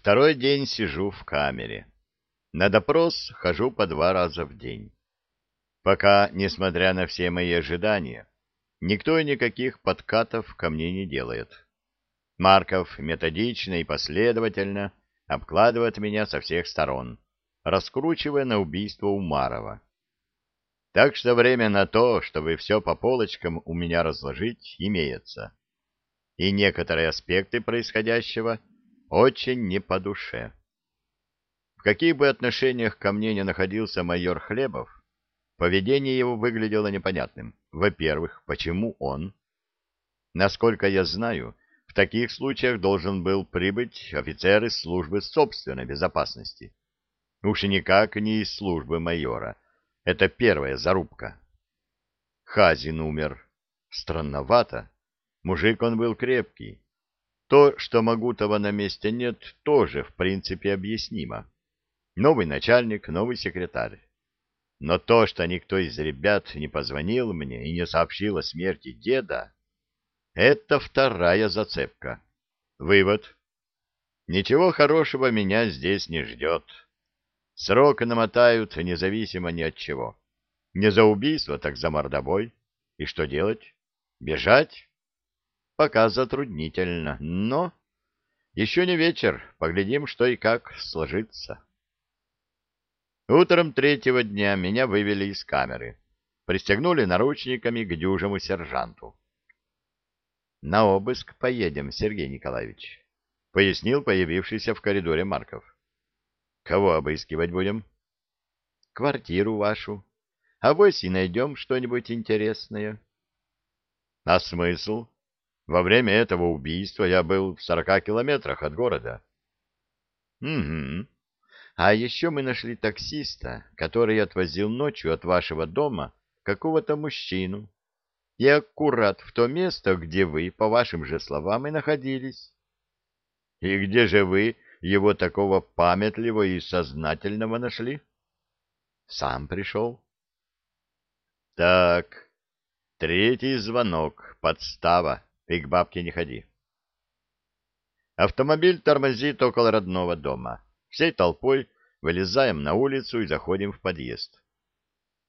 Второй день сижу в камере. На допрос хожу по два раза в день. Пока, несмотря на все мои ожидания, никто никаких подкатов ко мне не делает. Марков методично и последовательно обкладывает меня со всех сторон, раскручивая на убийство Умарова. Так что время на то, чтобы все по полочкам у меня разложить, имеется. И некоторые аспекты происходящего очень не по душе. В каких бы отношениях ко мне не находился майор Хлебов, поведение его выглядело непонятным. Во-первых, почему он? Насколько я знаю, в таких случаях должен был прибыть офицер из службы собственной безопасности. Уж никак не из службы майора — это первая зарубка. Хазин умер. Странновато. Мужик он был крепкий. То, что Магутова на месте нет, тоже, в принципе, объяснимо. Новый начальник, новый секретарь. Но то, что никто из ребят не позвонил мне и не сообщил о смерти деда, это вторая зацепка. Вывод. Ничего хорошего меня здесь не ждет. Срок намотают независимо ни от чего. Не за убийство, так за мордобой. И что делать? Бежать? Пока затруднительно, но... Еще не вечер, поглядим, что и как сложится. Утром третьего дня меня вывели из камеры. Пристегнули наручниками к дюжему сержанту. — На обыск поедем, Сергей Николаевич, — пояснил появившийся в коридоре Марков. Кого обыскивать будем? Квартиру вашу. А вось и найдем что-нибудь интересное. А смысл? Во время этого убийства я был в сорока километрах от города. Угу. А еще мы нашли таксиста, который отвозил ночью от вашего дома какого-то мужчину. И аккурат в то место, где вы, по вашим же словам, и находились. И где же вы его такого памятливого и сознательного нашли? Сам пришел. Так, третий звонок, подстава, ты к бабке не ходи. Автомобиль тормозит около родного дома. Всей толпой вылезаем на улицу и заходим в подъезд.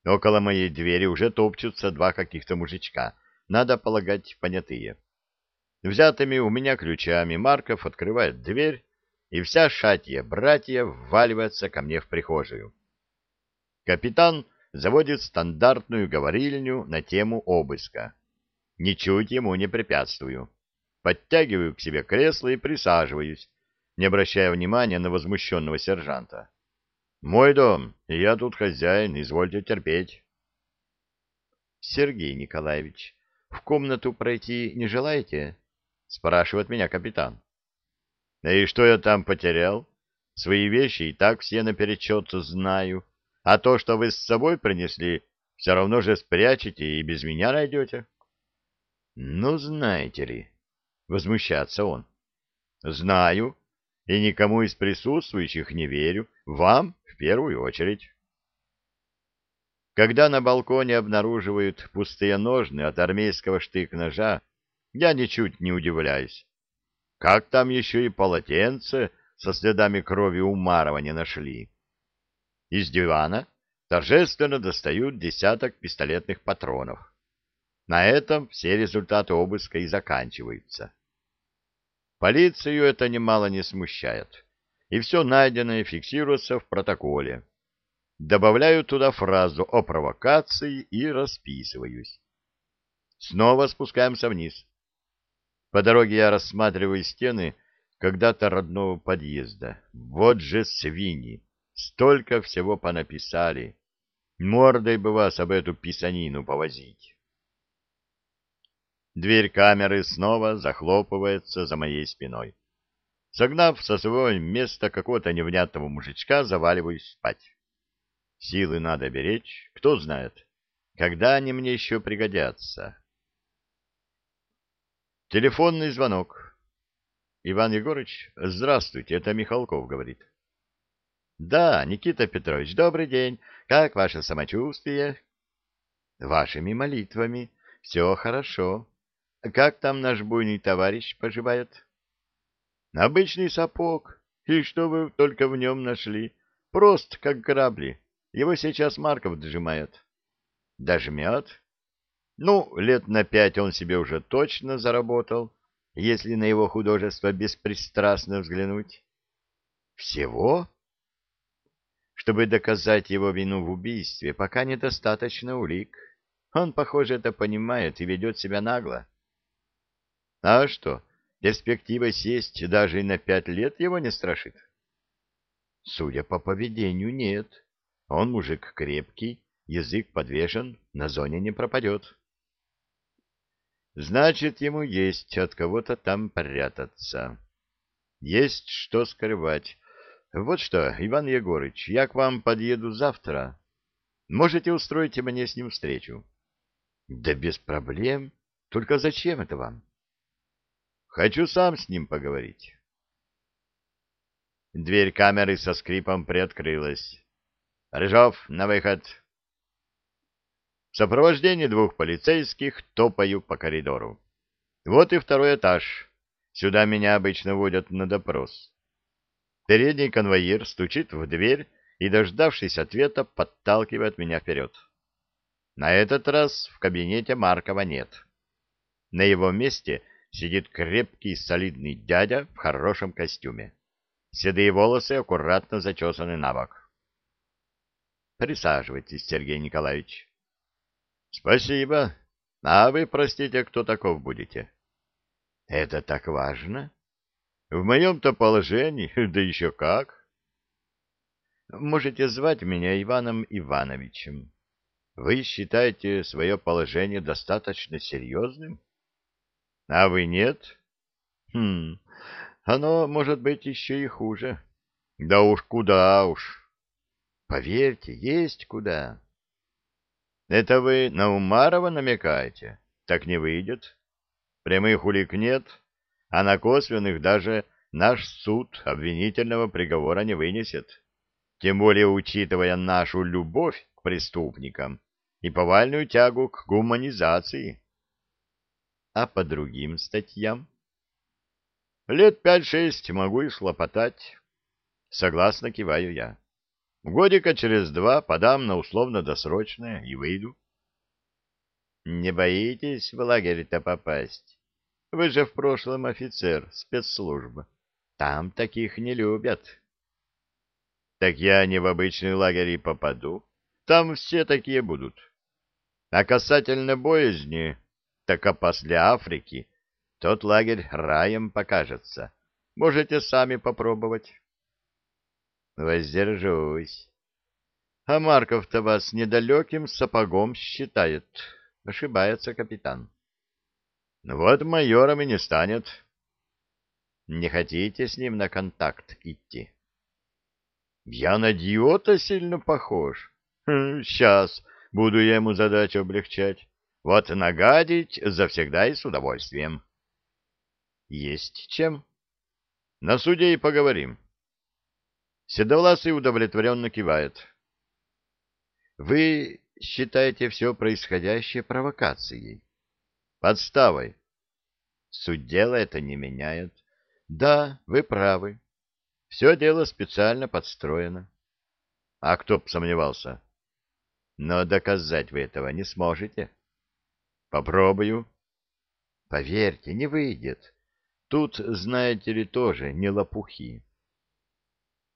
Около моей двери уже топчутся два каких-то мужичка, надо полагать, понятые. Взятыми у меня ключами Марков открывает дверь и вся шатья братья вваливается ко мне в прихожую. Капитан заводит стандартную говорильню на тему обыска. Ничуть ему не препятствую. Подтягиваю к себе кресло и присаживаюсь, не обращая внимания на возмущенного сержанта. «Мой дом, и я тут хозяин, извольте терпеть». «Сергей Николаевич, в комнату пройти не желаете?» — спрашивает меня капитан. И что я там потерял? Свои вещи и так все наперечет знаю. А то, что вы с собой принесли, все равно же спрячете и без меня найдете. Ну, знаете ли, возмущается он. Знаю, и никому из присутствующих не верю, вам в первую очередь. Когда на балконе обнаруживают пустые ножны от армейского штык-ножа, я ничуть не удивляюсь. Как там еще и полотенце со следами крови Умарова не нашли? Из дивана торжественно достают десяток пистолетных патронов. На этом все результаты обыска и заканчиваются. Полицию это немало не смущает, и все найденное фиксируется в протоколе. Добавляю туда фразу о провокации и расписываюсь. Снова спускаемся вниз. По дороге я рассматриваю стены когда-то родного подъезда. Вот же свиньи! Столько всего понаписали. Мордой бы вас об эту писанину повозить. Дверь камеры снова захлопывается за моей спиной. Согнав со своего места какого-то невнятного мужичка, заваливаюсь спать. Силы надо беречь, кто знает, когда они мне еще пригодятся. Телефонный звонок. Иван Егорыч, здравствуйте, это Михалков говорит. Да, Никита Петрович, добрый день. Как ваше самочувствие? Вашими молитвами. Все хорошо. Как там наш буйный товарищ поживает? Обычный сапог. И что вы только в нем нашли? Прост, как грабли. Его сейчас Марков дожимает. Дожмет? Ну, лет на пять он себе уже точно заработал, если на его художество беспристрастно взглянуть. Всего? Чтобы доказать его вину в убийстве, пока недостаточно улик. Он, похоже, это понимает и ведет себя нагло. А что, перспектива сесть даже и на пять лет его не страшит? Судя по поведению, нет. Он мужик крепкий, язык подвешен, на зоне не пропадет. Значит, ему есть от кого-то там прятаться. Есть что скрывать. Вот что, Иван Егорыч, я к вам подъеду завтра. Можете устроить мне с ним встречу? Да без проблем. Только зачем это вам? Хочу сам с ним поговорить. Дверь камеры со скрипом приоткрылась. Рыжов, на выход. В сопровождении двух полицейских топаю по коридору. Вот и второй этаж. Сюда меня обычно водят на допрос. Передний конвоир стучит в дверь и, дождавшись ответа, подталкивает меня вперед. На этот раз в кабинете Маркова нет. На его месте сидит крепкий солидный дядя в хорошем костюме. Седые волосы аккуратно зачесаны на бок. Присаживайтесь, Сергей Николаевич. Спасибо. А вы, простите, кто таков будете? Это так важно? В моем-то положении, да еще как. Можете звать меня Иваном Ивановичем. Вы считаете свое положение достаточно серьезным? А вы нет? Хм, оно может быть еще и хуже. Да уж куда уж. Поверьте, есть куда. Это вы на Умарова намекаете? Так не выйдет. Прямых улик нет, а на косвенных даже наш суд обвинительного приговора не вынесет. Тем более учитывая нашу любовь к преступникам и повальную тягу к гуманизации. А по другим статьям? Лет пять-шесть могу и слопотать. Согласно киваю я. Годика через два подам на условно-досрочное и выйду. Не боитесь в лагерь-то попасть? Вы же в прошлом офицер спецслужбы. Там таких не любят. Так я не в обычный лагерь и попаду. Там все такие будут. А касательно боязни, так а после Африки тот лагерь раем покажется. Можете сами попробовать. Воздержусь. А Марков-то вас недалеким сапогом считает. Ошибается капитан. Вот майором и не станет. Не хотите с ним на контакт идти? Я на идиота сильно похож. Сейчас буду я ему задачу облегчать. Вот нагадить завсегда и с удовольствием. Есть чем. На суде и поговорим. Седовласый удовлетворенно кивает. Вы считаете все происходящее провокацией? Подставой. Суть дела это не меняет. Да, вы правы. Все дело специально подстроено. А кто б сомневался? Но доказать вы этого не сможете. Попробую. Поверьте, не выйдет. Тут, знаете ли, тоже не лопухи.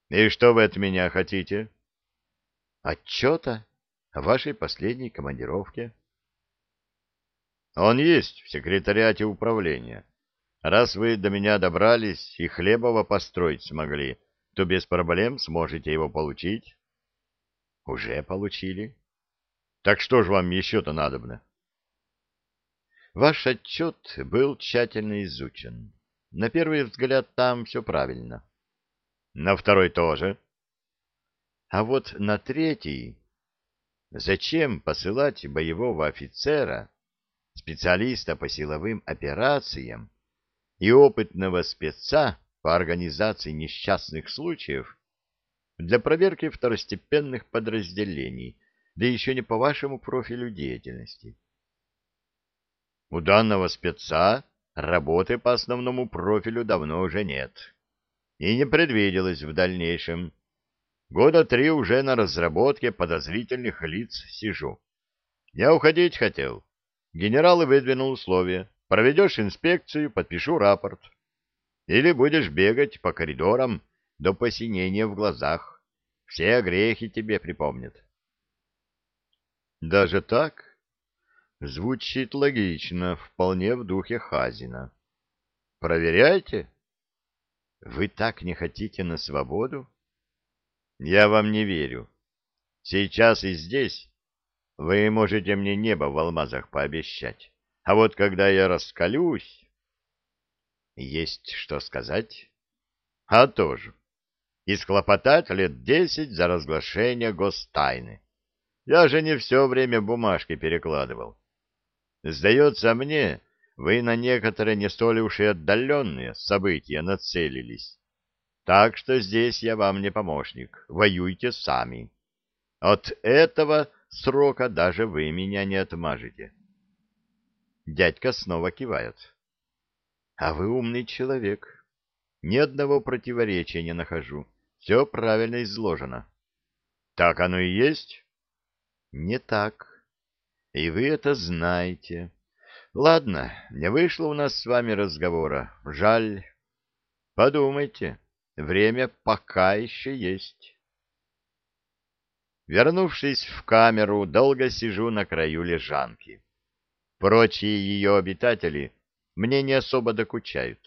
И что вы от меня хотите? Отчета о вашей последней командировке. Он есть в секретариате управления. Раз вы до меня добрались и Хлебова построить смогли, то без проблем сможете его получить. Уже получили. Так что же вам еще-то надобно? Ваш отчет был тщательно изучен. На первый взгляд там все правильно. На второй тоже. А вот на третий... Зачем посылать боевого офицера, специалиста по силовым операциям и опытного спеца по организации несчастных случаев для проверки второстепенных подразделений, да еще не по вашему профилю деятельности? У данного спеца Работы по основному профилю давно уже нет. и не предвиделось в дальнейшем. Года три уже на разработке подозрительных лиц сижу. Я уходить хотел. Генерал и выдвинул условия. Проведешь инспекцию, подпишу рапорт. Или будешь бегать по коридорам до посинения в глазах. Все грехи тебе припомнят. Даже так? Звучит логично, вполне в духе Хазина. Проверяйте. Вы так не хотите на свободу? Я вам не верю. Сейчас и здесь вы можете мне небо в алмазах пообещать. А вот когда я раскалюсь... Есть что сказать? А тоже. И схлопотать лет десять за разглашение гостайны. Я же не все время бумажки перекладывал. Сдается мне, вы на некоторые не столь уж и отдаленные события нацелились. Так что здесь я вам не помощник. Воюйте сами. От этого срока даже вы меня не отмажете. Дядька снова кивает. А вы умный человек. Ни одного противоречия не нахожу. Все правильно изложено. Так оно и есть? Не так. И вы это знаете. Ладно, не вышло у нас с вами разговора. Жаль. Подумайте. Время пока еще есть. Вернувшись в камеру, долго сижу на краю лежанки. Прочие ее обитатели мне не особо докучают.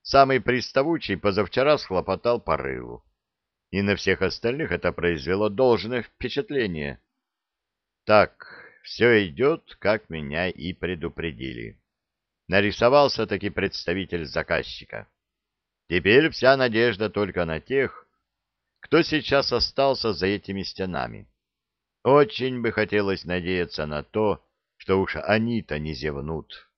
Самый приставучий позавчера схлопотал по рылу. И на всех остальных это произвело должное впечатление. Так, все идет, как меня и предупредили. Нарисовался таки представитель заказчика. Теперь вся надежда только на тех, кто сейчас остался за этими стенами. Очень бы хотелось надеяться на то, что уж они-то не зевнут.